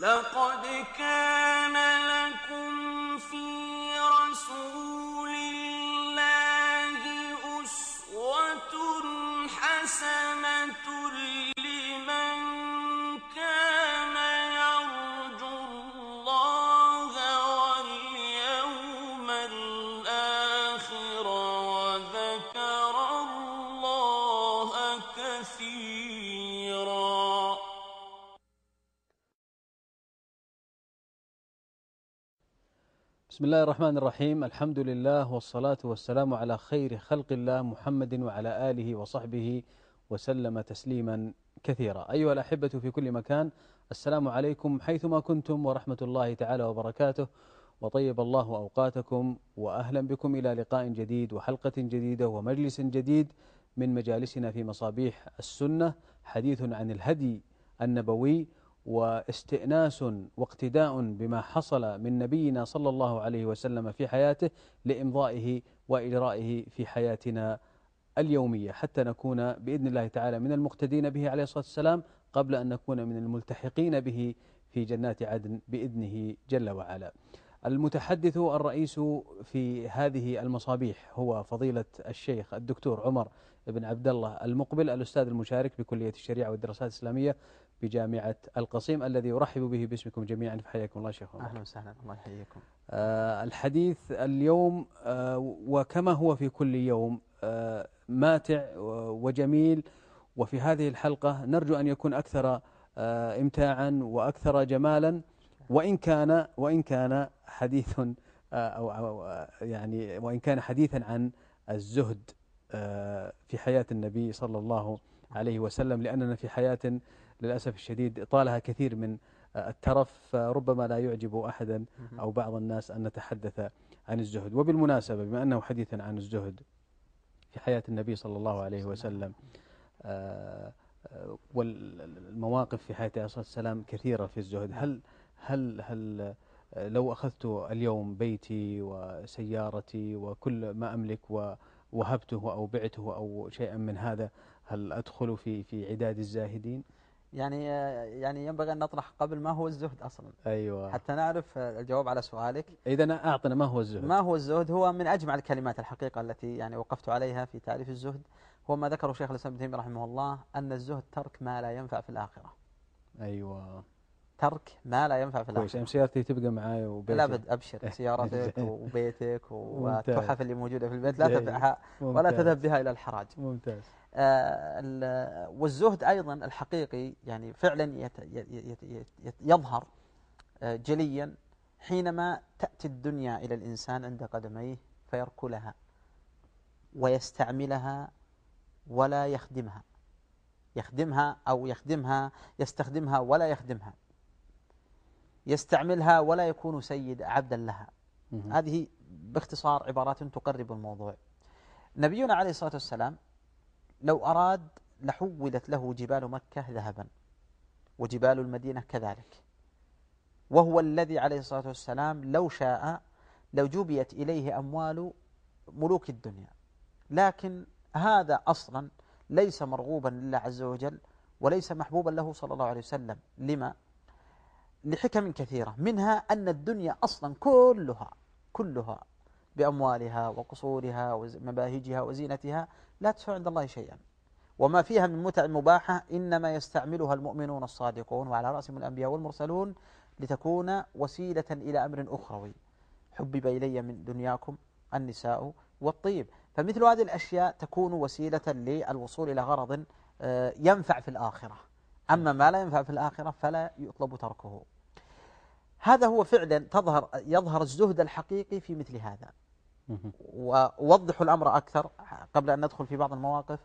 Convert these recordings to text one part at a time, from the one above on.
لقد كان لكم في رسول بسم الله الرحمن الرحيم الحمد لله والصلاة والسلام على خير خلق الله محمد وعلى آله وصحبه وسلم تسليما كثيرا أيها الأحبة في كل مكان السلام عليكم حيثما كنتم ورحمة الله تعالى وبركاته وطيب الله أوقاتكم وأهلا بكم إلى لقاء جديد وحلقة جديدة ومجلس جديد من مجالسنا في مصابيح السنة حديث عن الهدي النبوي واستئناس واقتداء بما حصل من نبينا صلى الله عليه وسلم في حياته لإمضائه وإجرائه في حياتنا اليومية حتى نكون بإذن الله تعالى من المقتدين به عليه الصلاة والسلام قبل أن نكون من الملتحقين به في جنات عدن بإذنه جل وعلا. المتحدث الرئيس في هذه المصابيح هو فضيلة الشيخ الدكتور عمر بن عبد الله المقبل الأستاذ المشارك بكلية الشريعة والدراسات الإسلامية. بجامعة القصيم الذي أرحب به باسمكم جميعا فحياكم الله شيخ عمر أهلا وسهلا الله يحييكم. آه الحديث اليوم آه وكما هو في كل يوم آه ماتع وجميل. وفي هذه الحلقة نرجو أن يكون أكثر آه إمتاعا وأكثر جمالا. وإن كان وإن كان حديث آه أو, آه، يعني وإن كان حديثا عن الزهد في حياة النبي صلى الله عليه وسلم لأننا في حياة للأسف الشديد طالها كثير من آه، الترف فربما لا يعجب أحدا أو بعض الناس أن نتحدث عن الزهد. وبالمناسبة بما أنه حديثا عن الزهد في حياة النبي صلى الله عليه وسلم. آه، آه، والمواقف في حياته عليه الصلاة والسلام كثيرة في الزهد. هل هل هل لو أخذت اليوم بيتي وسيارتي وكل ما أملك ووهبته أو بعته أو شيئا من هذا هل أدخل في في عداد الزاهدين؟ يعني يعني ينبغي أن نطرح قبل ما هو الزهد أصلا. أيوة. حتى نعرف الجواب على سؤالك. إذا أعطنا ما هو الزهد؟ ما هو الزهد؟ هو من أجمع الكلمات الحقيقة التي يعني وقفت عليها في تعريف الزهد. هو ما ذكره شيخ الإسلام ابن تيمية رحمه الله أن الزهد ترك ما لا ينفع في الآخرة. أيوة. ترك ما لا ينفع في كويس الآخرة أنا سيارتي تبقى معاي وبيتي لا بد أبشر سيارتك. وبيتك. والتحف اللي موجودة في البيت لا جيد. تبيعها ولا. تذهب بها إلى الحراج ممتاز آه، ال- والزهد أيضا الحقيقي يعني فعلا يت- يت- يت- يظهر آه، جليا حينما تأتي الدنيا إلى الإنسان عند قدميه فيركلها ويستعملها ولا يخدمها يخدمها أو يخدمها يستخدمها ولا يخدمها يستعملها ولا يكون سيد عبدا لها. هذه باختصار عبارات تقرب الموضوع. نبينا عليه الصلاة والسلام لو أراد لحولت له جبال مكة ذهبا وجبال المدينة كذلك. وهو الذي عليه الصلاة والسلام لو شاء لو جبيت إليه أموال ملوك الدنيا. لكن هذا أصلا ليس مرغوبا لله عز وجل وليس محبوبا له صلى الله عليه وسلم. لما؟ لحكم كثيرة منها أن الدنيا أصلا كلها كلها بأموالها وقصورها ومباهجها وزينتها لا تسوى عند الله شيئا. وما فيها من متع مباحة إنما يستعملها المؤمنون الصادقون وعلى رأسهم الأنبياء والمرسلون لتكون وسيلة إلى أمر أخروي. حبب إلي من دنياكم النساء والطيب. فمثل هذه الأشياء تكون وسيلة للوصول إلى غرض آه، ينفع في الآخرة. أما ما لا ينفع في الآخرة فلا يطلب تركه. هذا هو فعلا تظهر يظهر الزهد الحقيقي في مثل هذا. مهم. وأوضح الأمر أكثر قبل أن ندخل في بعض المواقف.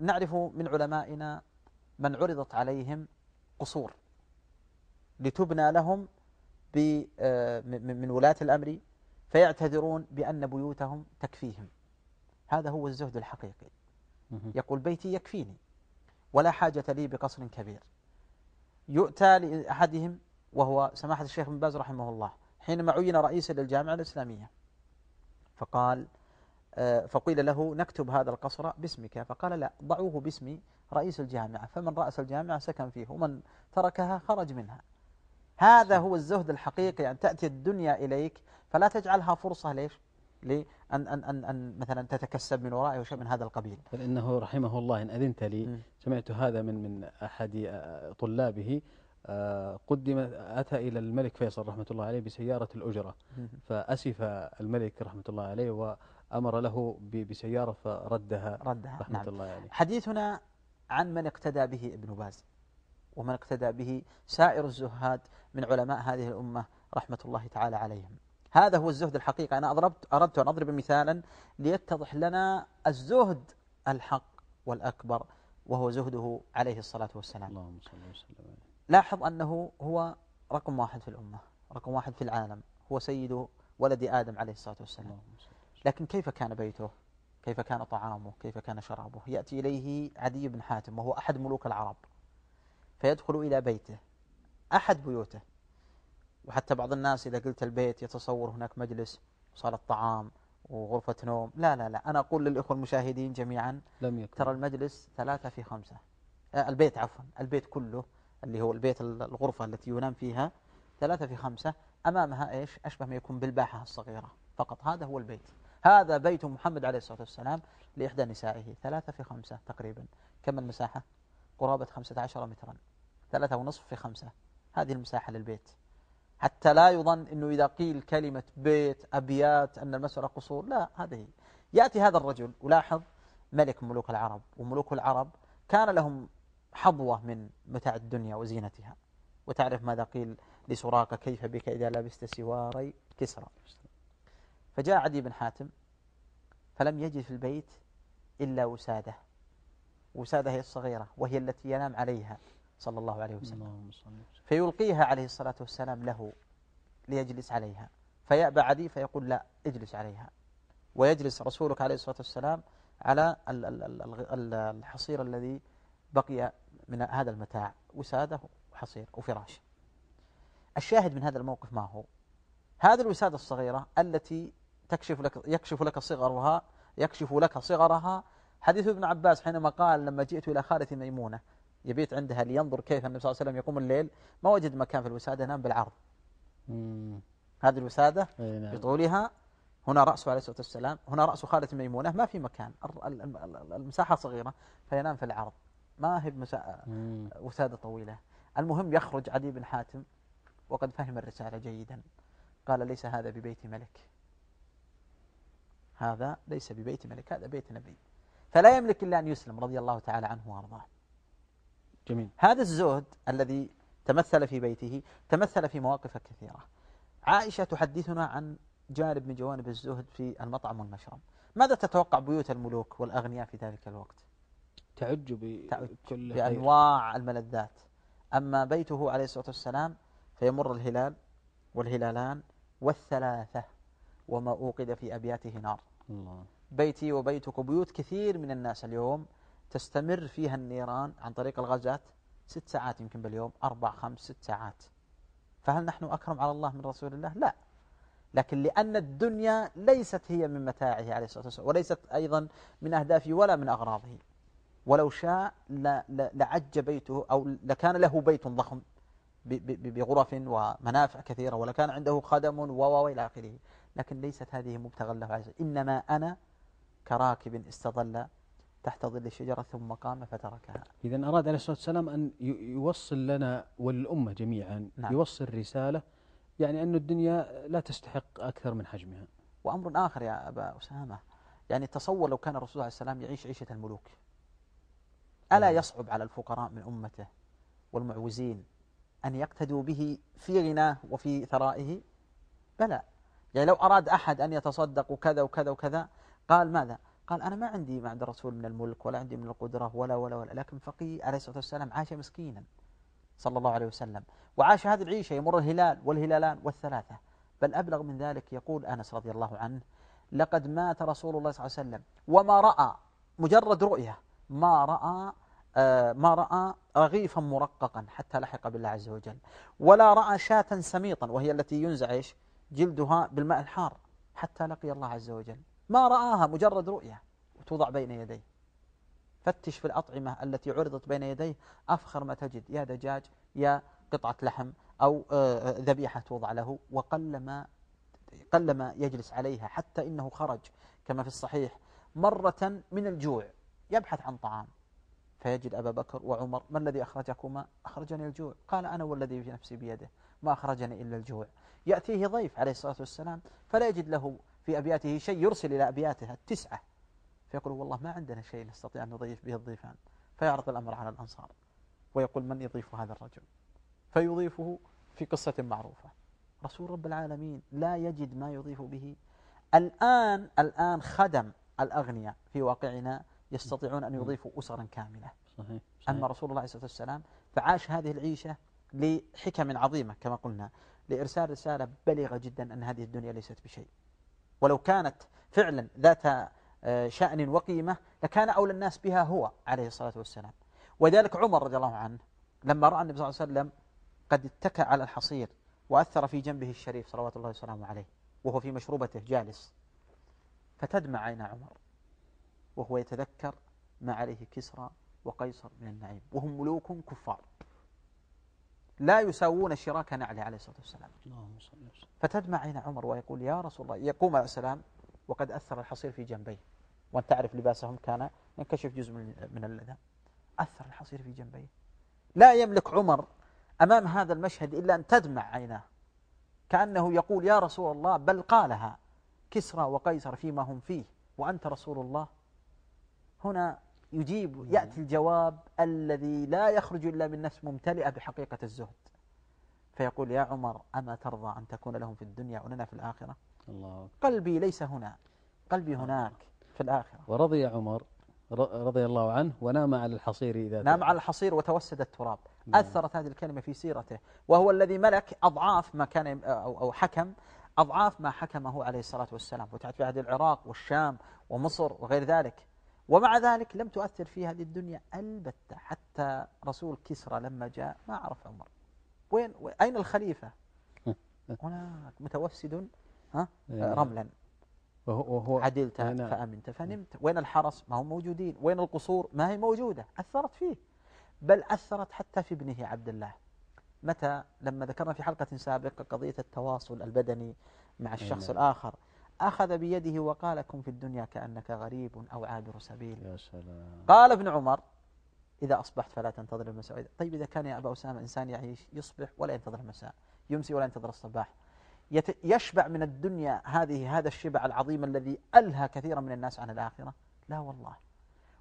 نعرف من علمائنا من عرضت عليهم قصور لتبنى لهم ب- آه، من ولاة الأمر فيعتذرون بأن بيوتهم تكفيهم. هذا هو الزهد الحقيقي. يقول بيتي يكفيني ولا حاجة لي بقصر كبير. يؤتى لأحدهم وهو سماحة الشيخ بن باز رحمه الله حينما عين رئيسا للجامعة الإسلامية. فقال آه، فقيل له نكتب هذا القصر باسمك. فقال لا ضعوه باسم رئيس الجامعة. فمن رأس الجامعة سكن فيه ومن تركها خرج منها. هذا هو الزهد الحقيقي أن تأتي الدنيا إليك فلا تجعلها فرصة ليش؟ لأن أن, أن, أن مثلا تتكسب من ورائه شيء من هذا القبيل. بل إنه رحمه الله إن أذنت لي. سمعت هذا من من أحد آه، طلابه قدم أتى إلى الملك فيصل رحمة الله عليه بسيارة الأجرة. فأسف الملك رحمة الله عليه وأمر له بسيارة فردها ردها رحمة نعم. الله عليه. حديثنا عن من اقتدى به ابن باز ومن اقتدى به سائر الزهاد من علماء هذه الأمة رحمة الله تعالى عليهم. هذا هو الزهد الحقيقي. أنا أضربت أردت أن أضرب مثالا ليتضح لنا الزهد الحق والأكبر وهو زهده عليه الصلاة والسلام. اللهم صل وسلم لاحظ أنه هو رقم واحد في الأمة رقم واحد في العالم هو سيد ولد آدم عليه الصلاة والسلام. لكن كيف كان بيته؟ كيف كان طعامه؟ كيف كان شرابه؟ يأتي إليه عدي بن حاتم وهو أحد ملوك العرب فيدخل إلى بيته أحد بيوته. وحتى بعض الناس إذا قلت البيت يتصور هناك مجلس وصالة طعام وغرفة نوم. لا لا لا أنا أقول للإخوة المشاهدين جميعا لم يكن. ترى المجلس ثلاثة في خمسة. آه، البيت عفوا البيت كله اللي هو البيت ال- الغرفة التي ينام فيها ثلاثة في خمسة أمامها إيش؟ أشبه ما يكون بالباحة الصغيرة. فقط هذا هو البيت. هذا بيت محمد عليه الصلاة والسلام لإحدى نسائه. ثلاثة في خمسة تقريبا. كم المساحة؟ قرابة خمسة عشر مترا. ثلاثة ونصف في خمسة. هذه المساحة للبيت. حتى لا يظن أنه إذا قيل كلمة بيت أبيات أن المسألة قصور لا هذه يأتي هذا الرجل ولاحظ ملك ملوك العرب. وملوك العرب كان لهم حظوة من متاع الدنيا وزينتها. وتعرف ماذا قيل لسراقة كيف بك إذا لبست سواري كسرى. فجاء عدي بن حاتم فلم يجد في البيت إلا وسادة. وسادة هي الصغيرة وهي التي ينام عليها صلى الله عليه وسلم. فيلقيها عليه الصلاة والسلام له ليجلس عليها. فيأبى عدي فيقول لا اجلس عليها. ويجلس رسولك عليه الصلاة والسلام على الحصير الذي بقي من هذا المتاع وسادة وحصير وفراش. الشاهد من هذا الموقف ما هو؟ هذه الوسادة الصغيرة التي تكشف لك يكشف لك صغرها يكشف لك صغرها. حديث ابن عباس حينما قال لما جئت إلى خالة ميمونة يبيت عندها لينظر كيف النبي صلى الله عليه وسلم يقوم الليل ما وجد مكان في الوسادة نام بالعرض. مم. هذه الوسادة نعم. بطولها هنا رأسه عليه الصلاة والسلام هنا رأس خالة ميمونة ما في مكان المساحة صغيرة فينام في العرض. ما هي. وسادة طويلة. المهم يخرج عدي بن حاتم وقد فهم الرسالة جيدا. قال ليس هذا ببيت ملك. هذا ليس ببيت ملك هذا بيت نبي. فلا يملك إلا أن يسلم رضي الله تعالى عنه وأرضاه. جميل. هذا الزهد الذي تمثل في بيته تمثل في مواقف كثيرة. عائشة تحدثنا عن جانب من جوانب الزهد في المطعم والمشرب. ماذا تتوقع بيوت الملوك والأغنياء في ذلك الوقت؟ تعج بكل خير. بأنواع الملذات. أما بيته عليه الصلاة والسلام فيمر الهلال والهلالان والثلاثة وما أوقد في أبياته نار. الله. بيتي وبيتك وبيوت كثير من الناس اليوم تستمر فيها النيران عن طريق الغازات ست ساعات يمكن باليوم أربع خمس ست ساعات. فهل نحن أكرم على الله من رسول الله؟ لا. لكن لأن الدنيا ليست هي من متاعه عليه الصلاة والسلام وليست أيضا من أهدافه ولا من أغراضه. ولو شاء لعج بيته أو لكان له بيت ضخم بغرف ومنافع كثيرة ولكان عنده خدم و إلى آخره لكن ليست هذه مبتغى له عز. إنما أنا كراكب استظل تحت ظل الشجرة ثم قام فتركها إذا أراد عليه الصلاة والسلام أن يوصل لنا وللأمة جميعا نعم. يوصل رسالة يعني أن الدنيا لا تستحق أكثر من حجمها وأمر آخر يا أبا أسامة يعني تصور لو كان الرسول عليه السلام يعيش عيشة الملوك ألا نعم. يصعب على الفقراء من أمته والمعوزين أن يقتدوا به في غناه وفي ثرائه؟ بلى. يعني لو أراد أحد أن يتصدق وكذا وكذا وكذا قال ماذا؟ قال أنا ما عندي ما عند الرسول من الملك ولا عندي من القدرة ولا ولا ولا. لكن فقيه عليه الصلاة والسلام عاش مسكينا صلى الله عليه وسلم وعاش هذه العيشة يمر الهلال والهلالان والثلاثة. بل أبلغ من ذلك يقول أنس رضي الله عنه لقد مات رسول الله صلى الله عليه وسلم وما رأى مجرد رؤية. ما رأى آه، ما رأى رغيفا مرققا حتى لحق بالله عز وجل. ولا رأى شاة سميطا وهي التي ينزع إيش؟ جلدها بالماء الحار حتى لقي الله عز وجل. ما رآها مجرد رؤية وتوضع بين يديه. فتش في الأطعمة التي عرضت بين يديه أفخر ما تجد يا دجاج يا قطعة لحم أو آه، آه، ذبيحة توضع له وقلما قلما يجلس عليها حتى إنه خرج كما في الصحيح مرة من الجوع. يبحث عن طعام. فيجد أبا بكر وعمر ما الذي أخرجكما؟ أخرجني الجوع. قال أنا والذي في نفسي بيده ما أخرجني إلا الجوع. يأتيه ضيف عليه الصلاة والسلام فلا يجد له في أبياته شيء يرسل إلى أبياته التسعة فيقول والله ما عندنا شيء نستطيع أن نضيف به الضيفان. فيعرض الأمر على الأنصار ويقول من يضيف هذا الرجل؟ فيضيفه في قصة معروفة. رسول رب العالمين لا يجد ما يضيف به. الآن الآن خدم الأغنياء في واقعنا يستطيعون أن يضيفوا أسرا كاملة. صحيح, صحيح. أما رسول الله عليه الصلاة والسلام فعاش هذه العيشة لحكم عظيمة كما قلنا لإرسال رسالة بليغة جدا أن هذه الدنيا ليست بشيء. ولو كانت فعلا ذات آه، شأن وقيمة لكان أولى الناس بها هو عليه الصلاة والسلام. وذلك عمر رضي الله عنه لما رأى النبي صلى الله عليه وسلم قد اتكى على الحصير وأثر في جنبه الشريف صلوات الله وسلامه عليه وهو في مشروبته جالس فتدمع عين عمر. وهو يتذكر ما عليه كسرى وقيصر من النعيم. وهم ملوك كفار. لا يساوون شراك نعله عليه الصلاة والسلام. فتدمع عين عمر ويقول يا رسول الله يقوم عليه السلام وقد أثر الحصير في جنبيه. وأنت تعرف لباسهم كان ينكشف جزء من اللذة. أثر الحصير في جنبيه. لا يملك عمر أمام هذا المشهد إلا أن تدمع عيناه. كأنه يقول يا رسول الله بل قالها كسرى وقيصر فيما هم فيه. وأنت رسول الله هنا يجيب يأتي الجواب الذي لا يخرج إلا من نفس ممتلئة بحقيقة الزهد. فيقول يا عمر أما ترضى أن تكون لهم في الدنيا ولنا في الآخرة؟ الله قلبي ليس هنا. قلبي هناك في الآخرة. ورضي عمر رضي الله عنه ونام على الحصير إذا نام على الحصير وتوسد التراب. نعم. أثرت هذه الكلمة في سيرته. وهو الذي ملك أضعاف ما كان أو, أو حكم أضعاف ما حكمه عليه الصلاة والسلام. وتعرف في هذه العراق والشام ومصر وغير ذلك. ومع ذلك لم تؤثر في هذه الدنيا البتة. حتى رسول كسرى لما جاء ما عرف عمر. وين أين الخليفة؟ هناك متوسد ها؟ إيه. رملا. وهو عدلت فأمنت فنمت. وين الحرس؟ ما هم موجودين. وين القصور؟ ما هي موجودة. أثرت فيه. بل أثرت حتى في ابنه عبد الله. متى؟ لما ذكرنا في حلقة سابقة قضية التواصل البدني مع الشخص نعم. الآخر. أخذ بيده وقال كن في الدنيا كأنك غريب أو عابر سبيل. يا سلام. قال ابن عمر إذا أصبحت فلا تنتظر المساء. طيب إذا كان يا أبا أسامة إنسان يعيش يصبح ولا ينتظر المساء يمسي ولا ينتظر الصباح. يشبع من الدنيا هذه هذا الشبع العظيم الذي ألهى كثيرا من الناس عن الآخرة. لا والله.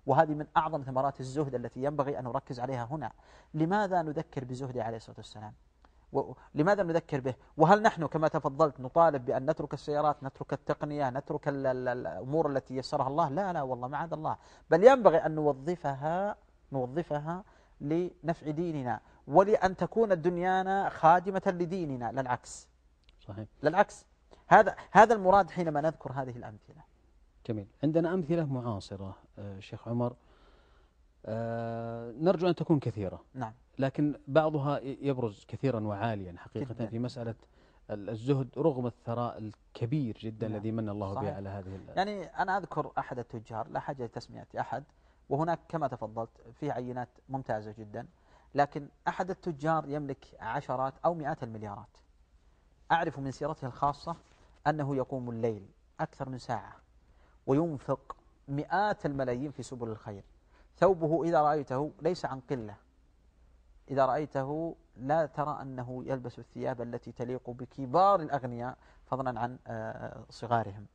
وهذه من أعظم ثمرات الزهد التي ينبغي أن نركز عليها هنا. لماذا نذكر بزهده عليه الصلاة والسلام؟ لماذا نذكر به؟ وهل نحن كما تفضلت نطالب بأن نترك السيارات نترك التقنية نترك الأمور التي يسرها الله؟ لا لا والله معاذ الله. بل ينبغي أن نوظفها نوظفها لنفع ديننا ولأن تكون دنيانا خادمة لديننا لا العكس صحيح. للعكس. هذا هذا المراد حينما نذكر هذه الأمثلة. جميل. عندنا أمثلة معاصرة آه، شيخ عمر. نرجو أن تكون كثيرة. نعم. لكن بعضها يبرز كثيرا وعاليا حقيقة جداً. في مسألة الزهد رغم الثراء الكبير جدا نعم. الذي من الله به على هذه يعني أنا أذكر أحد التجار لا حاجة لتسمية أحد وهناك كما تفضلت في عينات ممتازة جدا لكن أحد التجار يملك عشرات أو مئات المليارات. أعرف من سيرته الخاصة أنه يقوم الليل أكثر من ساعة وينفق مئات الملايين في سبل الخير. ثوبه إذا رأيته ليس عن قلة. إذا رأيته لا ترى أنه يلبس الثياب التي تليق بكبار الأغنياء فضلا عن آه، صغارهم.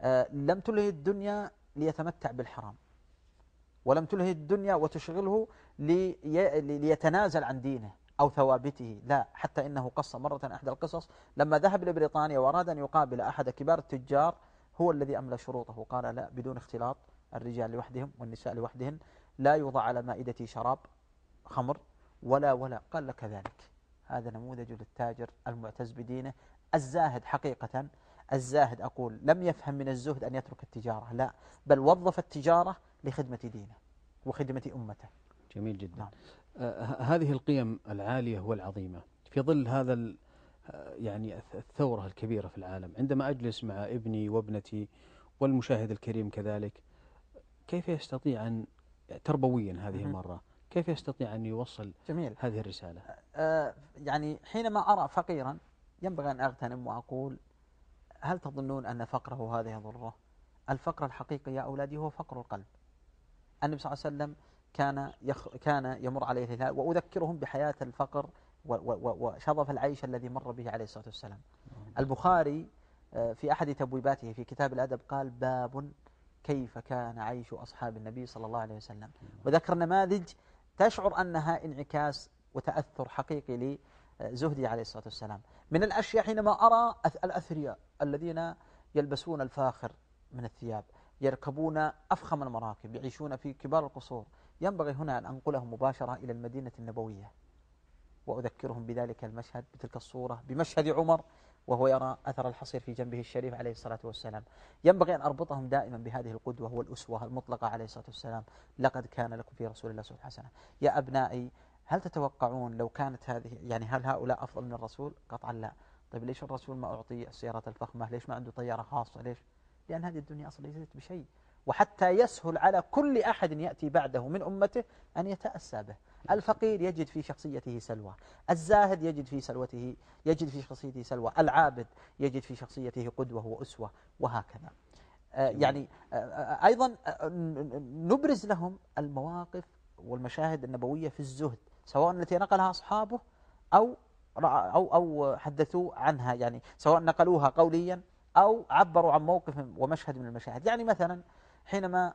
آه، لم تله الدنيا ليتمتع بالحرام. ولم تله الدنيا وتشغله ليتنازل عن دينه أو ثوابته. لا حتى إنه قص مرة أحد القصص. لما ذهب لبريطانيا وأراد أن يقابل أحد كبار التجار هو الذي أملى شروطه. قال لا بدون اختلاط. الرجال لوحدهم والنساء لوحدهن لا يوضع على مائدتي شراب خمر ولا ولا. قال لك ذلك هذا نموذج للتاجر المعتز بدينه. الزاهد حقيقة الزاهد أقول لم يفهم من الزهد أن يترك التجارة لا. بل وظف التجارة لخدمة دينه وخدمة أمته. جميل جدا. نعم. آه هذه القيم العالية والعظيمة في ظل هذا آه، يعني الثورة الكبيرة في العالم. عندما أجلس مع ابني وابنتي والمشاهد الكريم كذلك كيف يستطيع أن تربويا هذه المرة؟ كيف يستطيع أن يوصل جميل. هذه الرسالة؟ آه يعني حينما أرى فقيرا ينبغي أن أغتنم وأقول هل تظنون أن فقره هذا يضره الفقر الحقيقي يا أولادي هو فقر القلب. النبي صلى الله عليه وسلم كان يخ كان يمر عليه الهلال وأذكرهم بحياة الفقر وشظف العيش الذي مر به عليه الصلاة والسلام. البخاري آه، في أحد تبويباته في كتاب الأدب قال باب كيف كان عيش أصحاب النبي صلى الله عليه وسلم. وذكر نماذج تشعر أنها انعكاس وتأثر حقيقي لزهدي عليه الصلاة والسلام. من الأشياء حينما أرى الأثرياء الذين يلبسون الفاخر من الثياب يركبون أفخم المراكب يعيشون في كبار القصور ينبغي هنا أن أنقلهم مباشرة إلى المدينة النبوية. وأذكرهم بذلك المشهد بتلك الصورة بمشهد عمر وهو يرى أثر الحصير في جنبه الشريف عليه الصلاة والسلام. ينبغي أن أربطهم دائما بهذه القدوة والأسوة المطلقة عليه الصلاة والسلام. لقد كان لكم في رسول الله سوء حسنة. يا أبنائي هل تتوقعون لو كانت هذه يعني هل هؤلاء أفضل من الرسول؟ قطعا لا. طيب ليش الرسول ما أعطي السيارات الفخمة؟ ليش ما عنده طيارة خاصة؟ ليش؟ لأن هذه الدنيا أصلا ليست بشيء. وحتى يسهل على كل أحد يأتي بعده من أمته أن يتأسى به. الفقير يجد في شخصيته سلوى الزاهد يجد في سلوته يجد في شخصيته سلوى العابد يجد في شخصيته قدوة وأسوة وهكذا. آه، يعني آه، آه، أيضا نبرز لهم المواقف والمشاهد النبوية في الزهد سواء التي نقلها أصحابه أو أو أو حدثوا عنها يعني سواء نقلوها قوليا أو عبروا عن موقف ومشهد من المشاهد. يعني مثلا حينما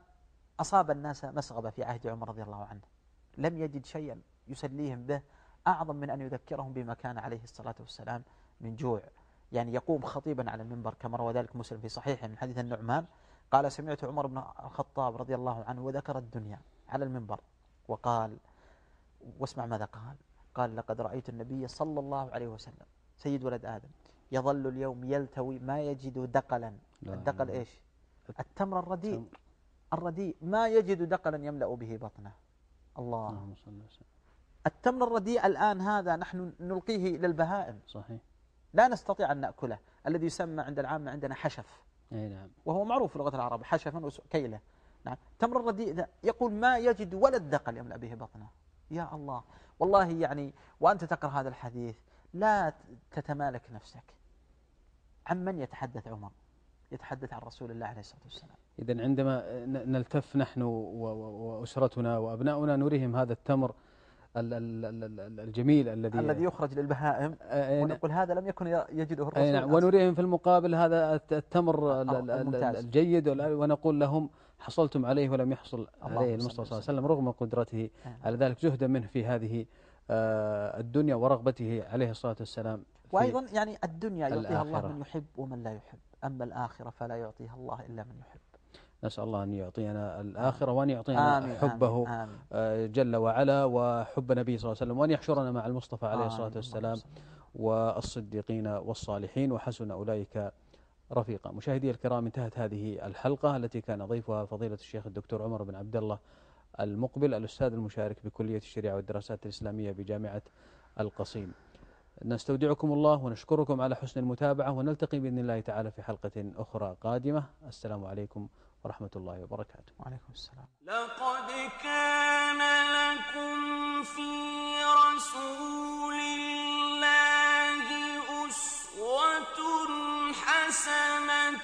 أصاب الناس مسغبة في عهد عمر رضي الله عنه لم يجد شيئا يسليهم به أعظم من أن يذكرهم بما كان عليه الصلاة والسلام من جوع. يعني يقوم خطيبا على المنبر كما روى ذلك مسلم في صحيحه من حديث النعمان قال سمعت عمر بن الخطاب رضي الله عنه وذكر الدنيا على المنبر وقال واسمع ماذا قال؟ قال لقد رأيت النبي صلى الله عليه وسلم سيد ولد آدم يظل اليوم يلتوي ما يجد دقلا. الدقل إيش؟ التمر الرديء. الرديء. ما يجد دقلا يملأ به بطنه. الله. التمر الرديء الآن هذا نحن نلقيه إلى البهائم صحيح. لا نستطيع أن نأكله. الذي يسمى عند العامة عندنا حشف. أي نعم. وهو معروف في لغة العرب حشفا كيلة. نعم. تمر الرديء ذا يقول ما يجد ولا الدقل يملأ به بطنه. يا الله. والله يعني وأنت تقرأ هذا الحديث لا تتمالك نفسك. عن من يتحدث عمر؟ يتحدث عن رسول الله عليه الصلاة والسلام. إذا عندما نلتف نحن وأسرتنا وأبناؤنا نريهم هذا التمر الجميل الذي الذي يخرج للبهائم. ونقول هذا لم يكن يجده الرسول نعم ونريهم في المقابل هذا التمر الجيد ونقول لهم حصلتم عليه ولم يحصل عليه المصطفى صلى الله عليه وسلم. رغم قدرته على ذلك زهدا منه في هذه الدنيا ورغبته عليه الصلاة والسلام وأيضا يعني الدنيا يعطيها الله من يحب ومن لا يحب أما الآخرة فلا يعطيها الله إلا من يحب. نسأل الله أن يعطينا الآخرة وأن يعطينا آمين حبه آمين. آمين جل وعلا وحب نبيه صلى الله عليه وسلم وأن يحشرنا مع المصطفى عليه الصلاة والسلام والصديقين والصالحين وحسن أولئك رفيقا. مشاهدي الكرام انتهت هذه الحلقة التي كان ضيفها فضيلة الشيخ الدكتور عمر بن عبد الله المقبل الأستاذ المشارك بكلية الشريعة والدراسات الإسلامية بجامعة القصيم. نستودعكم الله ونشكركم على حسن المتابعة ونلتقي بإذن الله تعالى في حلقة أخرى قادمة. السلام عليكم ورحمة الله وبركاته. وعليكم السلام. لقد كان لكم في رسول الله أسوة حسنة